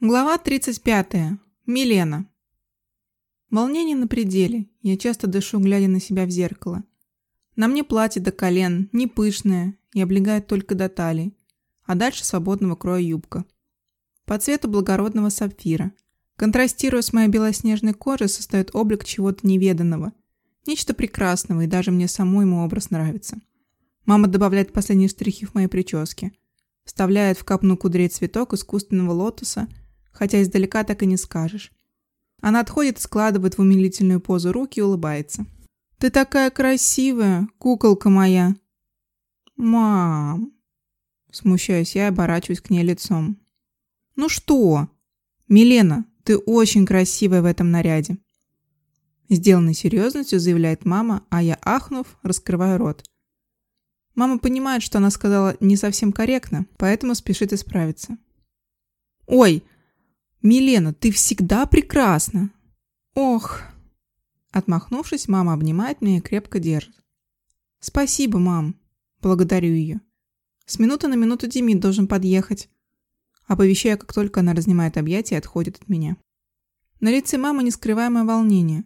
Глава 35. Милена. Волнение на пределе. Я часто дышу, глядя на себя в зеркало. На мне платье до колен, не пышное и облегает только до талии, а дальше свободного кроя юбка. По цвету благородного сапфира. Контрастируя с моей белоснежной кожей, создает облик чего-то неведанного. Нечто прекрасного, и даже мне самой ему образ нравится. Мама добавляет последние штрихи в моей прическе. Вставляет в капну кудрей цветок искусственного лотоса – хотя издалека так и не скажешь. Она отходит, складывает в умилительную позу руки и улыбается. «Ты такая красивая, куколка моя!» «Мам!» Смущаюсь я и оборачиваюсь к ней лицом. «Ну что?» «Милена, ты очень красивая в этом наряде!» Сделанной серьезностью заявляет мама, а я, ахнув, раскрываю рот. Мама понимает, что она сказала не совсем корректно, поэтому спешит исправиться. «Ой, «Милена, ты всегда прекрасна!» «Ох!» Отмахнувшись, мама обнимает меня и крепко держит. «Спасибо, мам!» Благодарю ее. С минуты на минуту Демид должен подъехать. Оповещаю, как только она разнимает объятия и отходит от меня. На лице мамы нескрываемое волнение.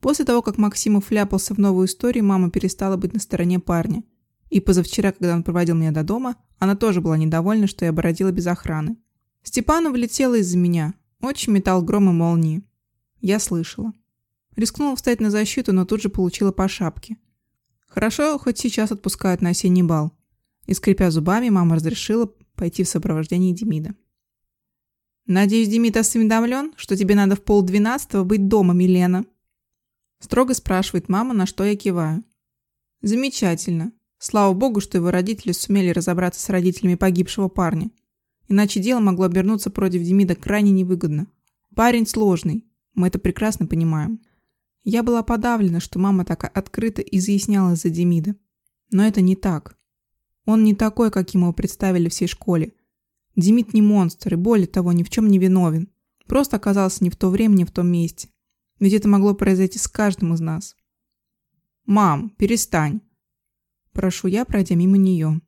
После того, как Максимов вляпался в новую историю, мама перестала быть на стороне парня. И позавчера, когда он проводил меня до дома, она тоже была недовольна, что я бородила без охраны. Степанов влетела из-за меня. Очень метал гром и молнии. Я слышала. Рискнула встать на защиту, но тут же получила по шапке. Хорошо, хоть сейчас отпускают на осенний бал. И, скрипя зубами, мама разрешила пойти в сопровождении Демида. «Надеюсь, Демид осведомлен, что тебе надо в полдвенадцатого быть дома, Милена?» Строго спрашивает мама, на что я киваю. «Замечательно. Слава богу, что его родители сумели разобраться с родителями погибшего парня. Иначе дело могло обернуться против Демида крайне невыгодно. Парень сложный, мы это прекрасно понимаем. Я была подавлена, что мама так открыто изъяснялась за Демида. Но это не так. Он не такой, каким его представили всей школе. Демид не монстр и, более того, ни в чем не виновен. Просто оказался не в то время, не в том месте. Ведь это могло произойти с каждым из нас. «Мам, перестань!» Прошу я, пройдя мимо нее.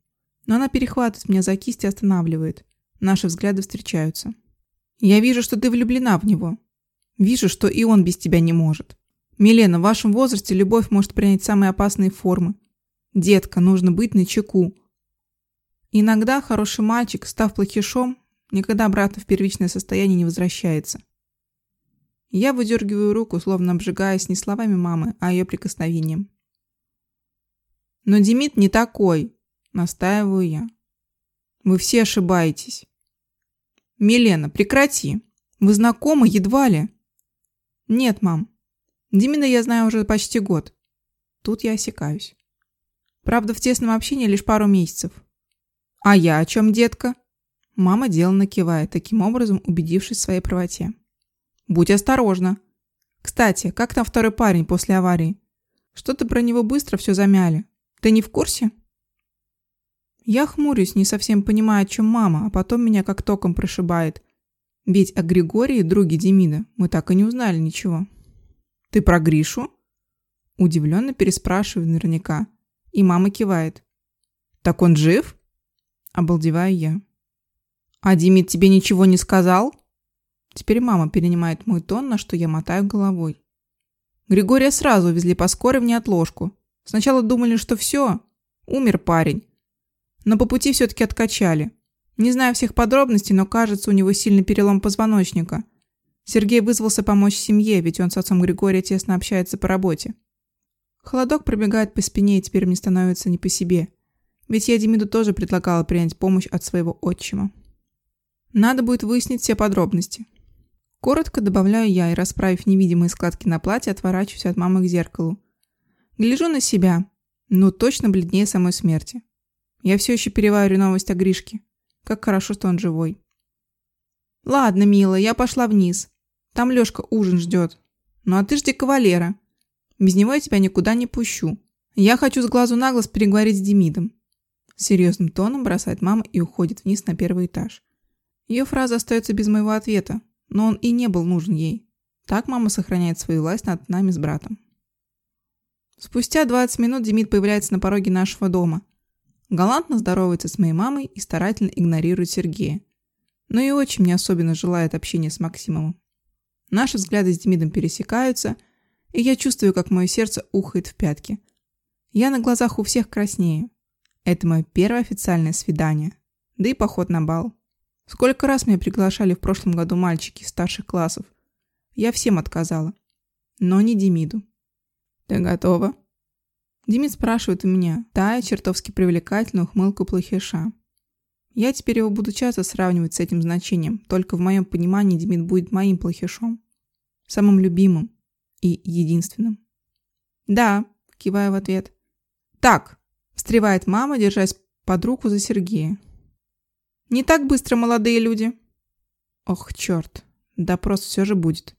Но она перехватывает меня за кисть и останавливает. Наши взгляды встречаются. Я вижу, что ты влюблена в него. Вижу, что и он без тебя не может. Милена, в вашем возрасте любовь может принять самые опасные формы. Детка, нужно быть начеку. Иногда хороший мальчик, став плохишом, никогда обратно в первичное состояние не возвращается. Я выдергиваю руку, словно обжигаясь не словами мамы, а ее прикосновением. Но Демид не такой, настаиваю я. Вы все ошибаетесь. «Милена, прекрати! Вы знакомы едва ли?» «Нет, мам. Димина я знаю уже почти год». Тут я осекаюсь. Правда, в тесном общении лишь пару месяцев. «А я о чем, детка?» Мама деланно кивает, таким образом убедившись в своей правоте. «Будь осторожна. Кстати, как там второй парень после аварии? Что-то про него быстро все замяли. Ты не в курсе?» Я хмурюсь, не совсем понимая, о чем мама, а потом меня как током прошибает. Ведь о Григории, друге Демида, мы так и не узнали ничего. «Ты про Гришу?» Удивленно переспрашиваю наверняка. И мама кивает. «Так он жив?» Обалдеваю я. «А Демид тебе ничего не сказал?» Теперь мама перенимает мой тон, на что я мотаю головой. Григория сразу увезли по скорой в неотложку. Сначала думали, что все, умер парень. Но по пути все-таки откачали. Не знаю всех подробностей, но кажется, у него сильный перелом позвоночника. Сергей вызвался помочь семье, ведь он с отцом Григория тесно общается по работе. Холодок пробегает по спине, и теперь мне становится не по себе. Ведь я Демиду тоже предлагала принять помощь от своего отчима. Надо будет выяснить все подробности. Коротко добавляю я и, расправив невидимые складки на платье, отворачиваюсь от мамы к зеркалу. Гляжу на себя, но точно бледнее самой смерти. Я все еще перевариваю новость о Гришке. Как хорошо, что он живой. Ладно, милая, я пошла вниз. Там Лешка ужин ждет. Ну а ты жди кавалера. Без него я тебя никуда не пущу. Я хочу с глазу на глаз переговорить с Демидом. Серьезным тоном бросает мама и уходит вниз на первый этаж. Ее фраза остается без моего ответа, но он и не был нужен ей. Так мама сохраняет свою власть над нами с братом. Спустя 20 минут Демид появляется на пороге нашего дома – Галантно здоровается с моей мамой и старательно игнорирует Сергея. но и очень не особенно желает общения с Максимовым. Наши взгляды с Демидом пересекаются, и я чувствую, как мое сердце ухает в пятки. Я на глазах у всех краснею. Это мое первое официальное свидание, да и поход на бал. Сколько раз меня приглашали в прошлом году мальчики из старших классов. Я всем отказала, но не Демиду. «Ты готова?» Демид спрашивает у меня, тая чертовски привлекательную ухмылку плохиша. Я теперь его буду часто сравнивать с этим значением, только в моем понимании Демид будет моим плохишом. Самым любимым и единственным. «Да», – киваю в ответ. «Так», – встревает мама, держась под руку за Сергея. «Не так быстро, молодые люди». «Ох, черт, допрос все же будет».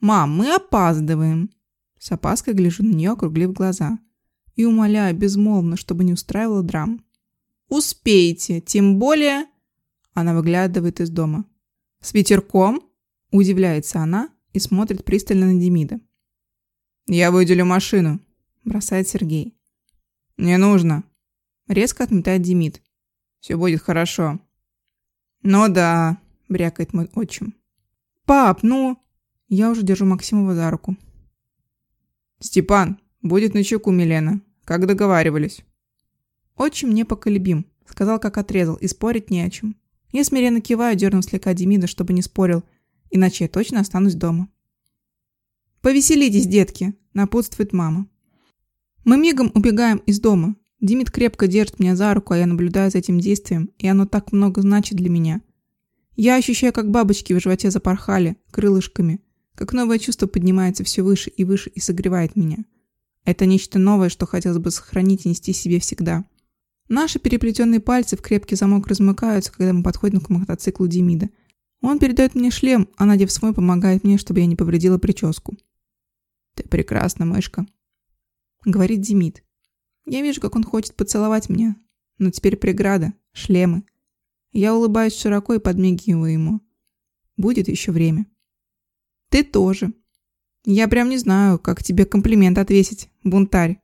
«Мам, мы опаздываем». С опаской гляжу на нее, округлив глаза. И умоляю безмолвно, чтобы не устраивала драм. «Успеете, тем более...» Она выглядывает из дома. «С ветерком?» Удивляется она и смотрит пристально на Демида. «Я выделю машину», – бросает Сергей. «Не нужно», – резко отметает Демид. «Все будет хорошо». «Ну да», – брякает мой отчим. «Пап, ну...» Я уже держу Максимова за руку. «Степан, будет на чеку Милена, как договаривались». «Отчим непоколебим», — сказал, как отрезал, и спорить не о чем. Я смиренно киваю, дернув слегка Демида, чтобы не спорил, иначе я точно останусь дома. «Повеселитесь, детки», — напутствует мама. Мы мигом убегаем из дома. Димит крепко держит меня за руку, а я наблюдаю за этим действием, и оно так много значит для меня. Я ощущаю, как бабочки в животе запорхали, крылышками, как новое чувство поднимается все выше и выше и согревает меня. Это нечто новое, что хотелось бы сохранить и нести себе всегда. Наши переплетенные пальцы в крепкий замок размыкаются, когда мы подходим к мотоциклу Демида. Он передает мне шлем, а надев свой, помогает мне, чтобы я не повредила прическу. «Ты прекрасна, мышка», — говорит Демид. Я вижу, как он хочет поцеловать меня, но теперь преграда, шлемы. Я улыбаюсь широко и подмигиваю ему. Будет еще время. Ты тоже. Я прям не знаю, как тебе комплимент отвесить, бунтарь.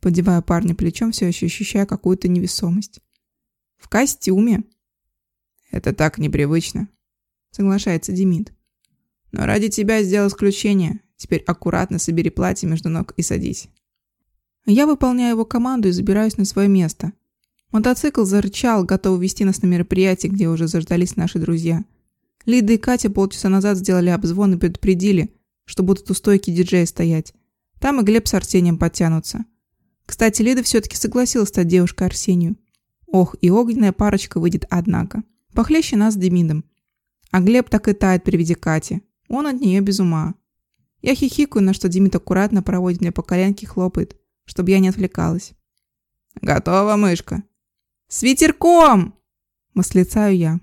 Подевая парня плечом, все еще ощущая какую-то невесомость. В костюме. Это так непривычно. Соглашается Демид. Но ради тебя сделал исключение. Теперь аккуратно собери платье между ног и садись. Я выполняю его команду и забираюсь на свое место. Мотоцикл зарычал, готов вести нас на мероприятие, где уже заждались наши друзья. Лида и Катя полчаса назад сделали обзвон и предупредили, что будут у стойки диджея стоять. Там и Глеб с Арсением подтянутся. Кстати, Лида все-таки согласилась стать девушкой Арсению. Ох, и огненная парочка выйдет однако. Похлеще нас с Демидом. А Глеб так и тает при виде Кати. Он от нее без ума. Я хихикаю, на что Демид аккуратно проводит меня по коленке хлопает, чтобы я не отвлекалась. «Готова, мышка?» «С ветерком!» Маслицаю я.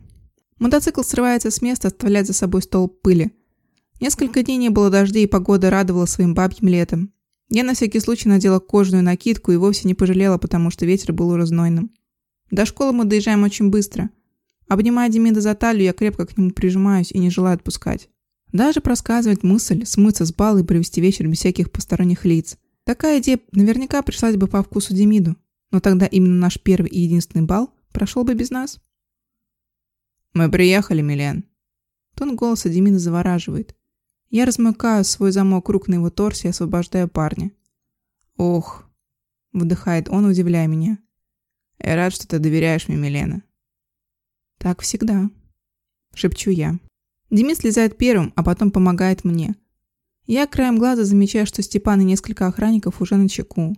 Мотоцикл срывается с места, оставляет за собой столб пыли. Несколько дней не было дождей, и погода радовала своим бабьим летом. Я на всякий случай надела кожаную накидку и вовсе не пожалела, потому что ветер был разнойным. До школы мы доезжаем очень быстро. Обнимая Демида за талию, я крепко к нему прижимаюсь и не желаю отпускать. Даже просказывать мысль смыться с бала и провести вечер без всяких посторонних лиц. Такая идея наверняка пришлась бы по вкусу Демиду, но тогда именно наш первый и единственный бал прошел бы без нас. «Мы приехали, Милен». Тон голоса Демида завораживает. Я размыкаю свой замок рук на его торсе и освобождаю парня. «Ох!» – выдыхает он, удивляя меня. «Я рад, что ты доверяешь мне, Милена». «Так всегда», – шепчу я. Демид слезает первым, а потом помогает мне. Я краем глаза замечаю, что Степан и несколько охранников уже на чеку.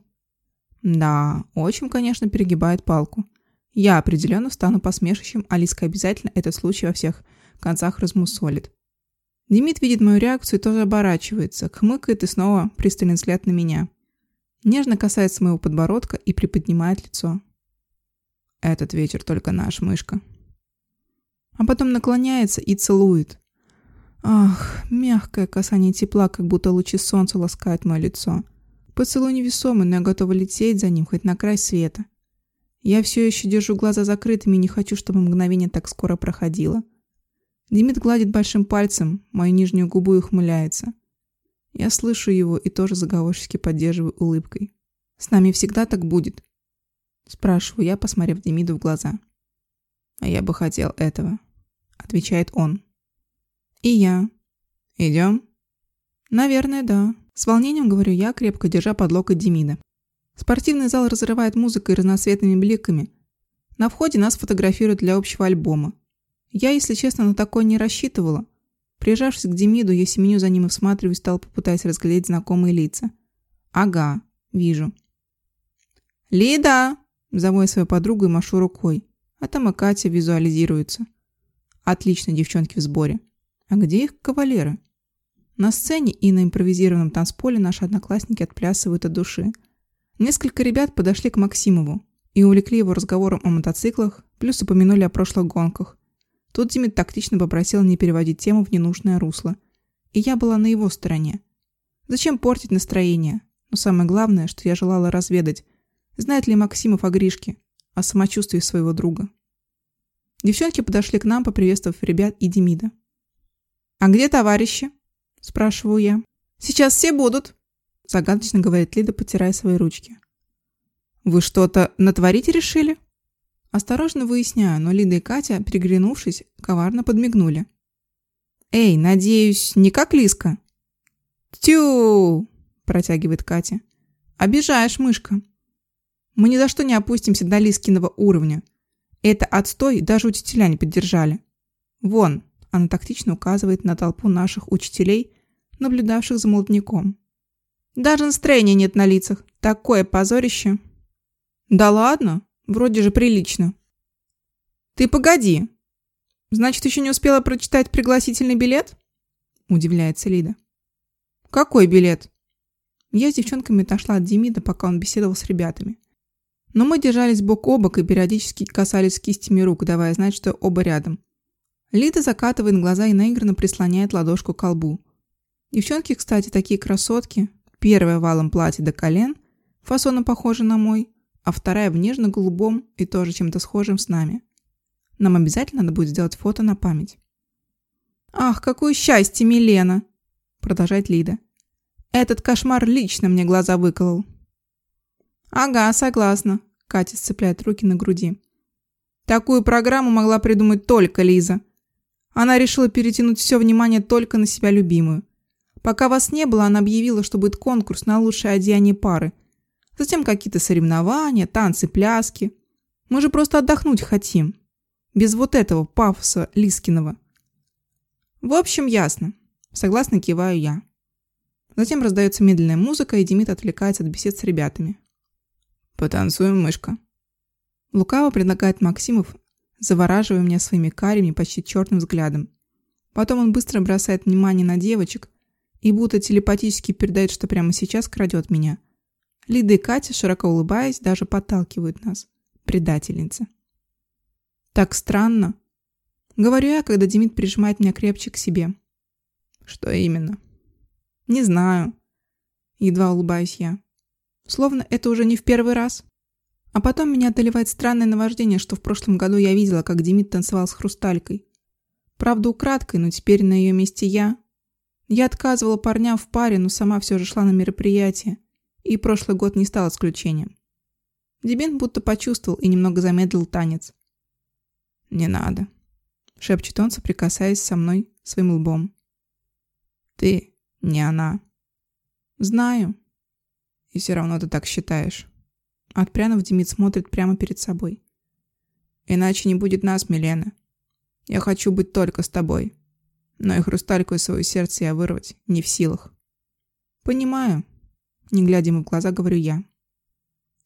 Да, очень, конечно, перегибает палку. Я определенно стану посмешищем, а Лиска обязательно этот случай во всех концах размусолит. Демид видит мою реакцию и тоже оборачивается, хмыкает и снова пристальный взгляд на меня. Нежно касается моего подбородка и приподнимает лицо. Этот вечер только наш, мышка. А потом наклоняется и целует. Ах, мягкое касание тепла, как будто лучи солнца ласкают мое лицо. Поцелуй невесомый, но я готова лететь за ним хоть на край света. Я все еще держу глаза закрытыми и не хочу, чтобы мгновение так скоро проходило. Демид гладит большим пальцем мою нижнюю губу и ухмыляется. Я слышу его и тоже заговорчески поддерживаю улыбкой. «С нами всегда так будет?» Спрашиваю я, посмотрев Демиду в глаза. «А я бы хотел этого». отвечает он. И я. Идем? Наверное, да. С волнением говорю я, крепко держа под локоть Демида. Спортивный зал разрывает музыкой и разноцветными бликами. На входе нас фотографируют для общего альбома. Я, если честно, на такое не рассчитывала. Прижавшись к Демиду, я семеню за ним и всматриваюсь в толпу, разглядеть знакомые лица. Ага, вижу. «Лида!» – зову я свою подругу и машу рукой. А там и Катя визуализируется. Отлично, девчонки в сборе. А где их кавалеры? На сцене и на импровизированном танцполе наши одноклассники отплясывают от души. Несколько ребят подошли к Максимову и увлекли его разговором о мотоциклах, плюс упомянули о прошлых гонках. Тут Димит тактично попросил не переводить тему в ненужное русло. И я была на его стороне. Зачем портить настроение? Но самое главное, что я желала разведать, знает ли Максимов о Гришке, о самочувствии своего друга. Девчонки подошли к нам, поприветствовав ребят и Демида. «А где товарищи?» – спрашиваю я. «Сейчас все будут», – загадочно говорит Лида, потирая свои ручки. «Вы что-то натворить решили?» Осторожно выясняю, но Лида и Катя, переглянувшись, коварно подмигнули. «Эй, надеюсь, не как Лиска?» «Тю!» – протягивает Катя. «Обижаешь, мышка. Мы ни за что не опустимся до Лискиного уровня. Это отстой даже учителя не поддержали. Вон, она тактично указывает на толпу наших учителей, наблюдавших за молодняком. Даже настроения нет на лицах. Такое позорище. Да ладно, вроде же прилично. Ты погоди. Значит, еще не успела прочитать пригласительный билет? Удивляется Лида. Какой билет? Я с девчонками отошла от Демида, пока он беседовал с ребятами. Но мы держались бок о бок и периодически касались кистями рук, давая знать, что оба рядом. Лида закатывает глаза и наигранно прислоняет ладошку к колбу. Девчонки, кстати, такие красотки. Первая валом платье до колен, фасоном похожа на мой, а вторая в нежно-голубом и тоже чем-то схожим с нами. Нам обязательно надо будет сделать фото на память. «Ах, какое счастье, Милена!» Продолжает Лида. «Этот кошмар лично мне глаза выколол». «Ага, согласна», – Катя сцепляет руки на груди. «Такую программу могла придумать только Лиза. Она решила перетянуть все внимание только на себя любимую. Пока вас не было, она объявила, что будет конкурс на лучшее одеяние пары. Затем какие-то соревнования, танцы, пляски. Мы же просто отдохнуть хотим. Без вот этого пафоса Лискиного. В общем, ясно. Согласно киваю я. Затем раздается медленная музыка, и Демид отвлекается от бесед с ребятами. «Потанцуем, мышка». Лукаво предлагает Максимов, завораживая меня своими карими, почти черным взглядом. Потом он быстро бросает внимание на девочек и будто телепатически передает, что прямо сейчас крадет меня. Лида и Катя, широко улыбаясь, даже подталкивают нас. Предательница. Так странно. Говорю я, когда Демид прижимает меня крепче к себе. Что именно? Не знаю. Едва улыбаюсь я. Словно это уже не в первый раз. А потом меня одолевает странное наваждение, что в прошлом году я видела, как Демид танцевал с Хрусталькой. Правда, украдкой, но теперь на ее месте я. Я отказывала парням в паре, но сама все же шла на мероприятие. И прошлый год не стал исключением. Демид будто почувствовал и немного замедлил танец. «Не надо», — шепчет он, соприкасаясь со мной своим лбом. «Ты не она». «Знаю», и все равно ты так считаешь. Отпрянув, Демид смотрит прямо перед собой. Иначе не будет нас, Милена. Я хочу быть только с тобой. Но и хрустальку из своего сердца я вырвать не в силах. Понимаю. Не глядя ему в глаза, говорю я.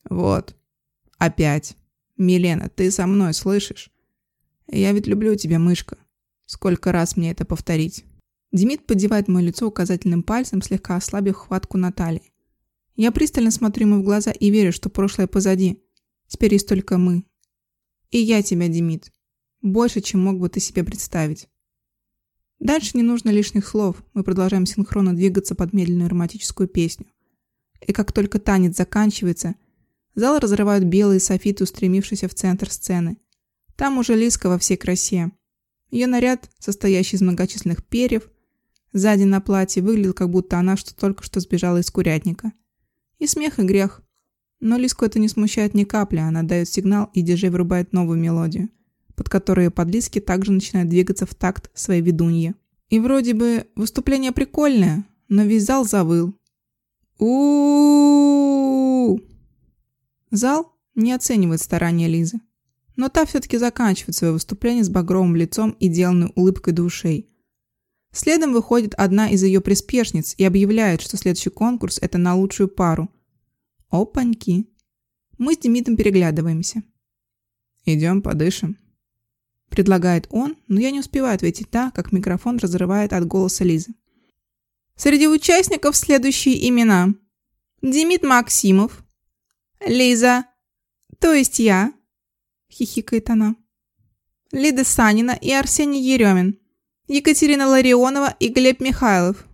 Вот. Опять. Милена, ты со мной, слышишь? Я ведь люблю тебя, мышка. Сколько раз мне это повторить? Демид поддевает мое лицо указательным пальцем, слегка ослабив хватку Натальи. Я пристально смотрю ему в глаза и верю, что прошлое позади. Теперь есть только мы. И я тебя, Демид. Больше, чем мог бы ты себе представить. Дальше не нужно лишних слов. Мы продолжаем синхронно двигаться под медленную романтическую песню. И как только танец заканчивается, зал разрывают белые софиты, устремившиеся в центр сцены. Там уже Лиска во всей красе. Ее наряд, состоящий из многочисленных перьев, сзади на платье, выглядел, как будто она что только что сбежала из курятника. И смех, и грех. Но Лиску это не смущает ни капли, она дает сигнал, и диджей врубает новую мелодию, под которые подлиски также начинают двигаться в такт своей ведуньи. И вроде бы выступление прикольное, но весь зал завыл. у Зал не оценивает старания Лизы. Но та все-таки заканчивает свое выступление с багровым лицом и деланной улыбкой до. Следом выходит одна из ее приспешниц и объявляет, что следующий конкурс – это на лучшую пару. Опаньки. Мы с Демидом переглядываемся. «Идем подышим», – предлагает он, но я не успеваю ответить так, как микрофон разрывает от голоса Лизы. Среди участников следующие имена. Демид Максимов, Лиза, то есть я, хихикает она, Лида Санина и Арсений Еремин. Екатерина Ларионова и Глеб Михайлов.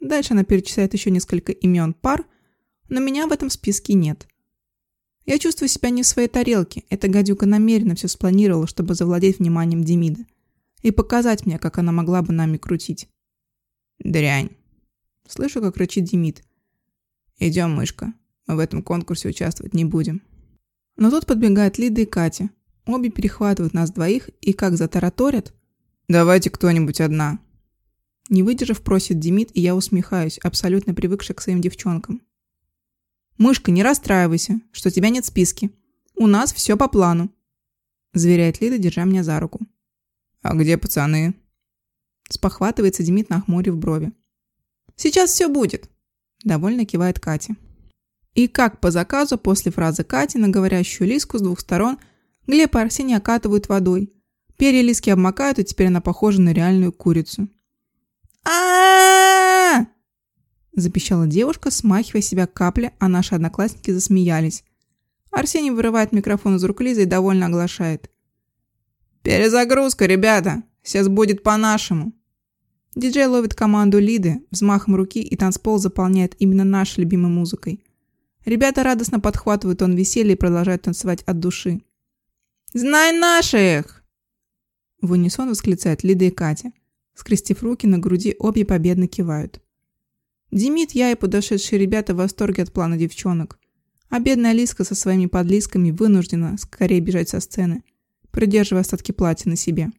Дальше она перечисляет еще несколько имен пар, но меня в этом списке нет. Я чувствую себя не в своей тарелке. Эта гадюка намеренно все спланировала, чтобы завладеть вниманием Демида и показать мне, как она могла бы нами крутить. Дрянь. Слышу, как рычит Демид. Идем, мышка. Мы в этом конкурсе участвовать не будем. Но тут подбегает Лида и Катя. Обе перехватывают нас двоих и как затараторят – «Давайте кто-нибудь одна». Не выдержав, просит Демид, и я усмехаюсь, абсолютно привыкшая к своим девчонкам. «Мышка, не расстраивайся, что тебя нет в списке. У нас все по плану», – заверяет Лида, держа меня за руку. «А где пацаны?» Спохватывается Демид, нахмурив брови. «Сейчас все будет», – довольно кивает Катя. И как по заказу, после фразы Кати на говорящую Лиску с двух сторон, Глеб и Арсений окатывают водой – Перья Лиски обмакают, и теперь она похожа на реальную курицу. а Запищала девушка, смахивая себя капли, а наши одноклассники засмеялись. Арсений вырывает микрофон из рук Лизы и довольно оглашает. «Перезагрузка, ребята! Сейчас будет по-нашему!» Диджей ловит команду Лиды взмахом руки, и танцпол заполняет именно нашей любимой музыкой. Ребята радостно подхватывают тон веселья и продолжают танцевать от души. «Знай наших!» В унисон восклицают Лида и Катя. Скрестив руки на груди, обе победно кивают. Демид, я и подошедшие ребята в восторге от плана девчонок. А бедная Лиска со своими подлисками вынуждена скорее бежать со сцены, придерживая остатки платья на себе.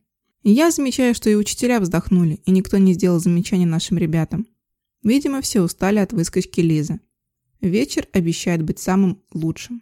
Я замечаю, что и учителя вздохнули, и никто не сделал замечаний нашим ребятам. Видимо, все устали от выскочки Лизы. Вечер обещает быть самым лучшим.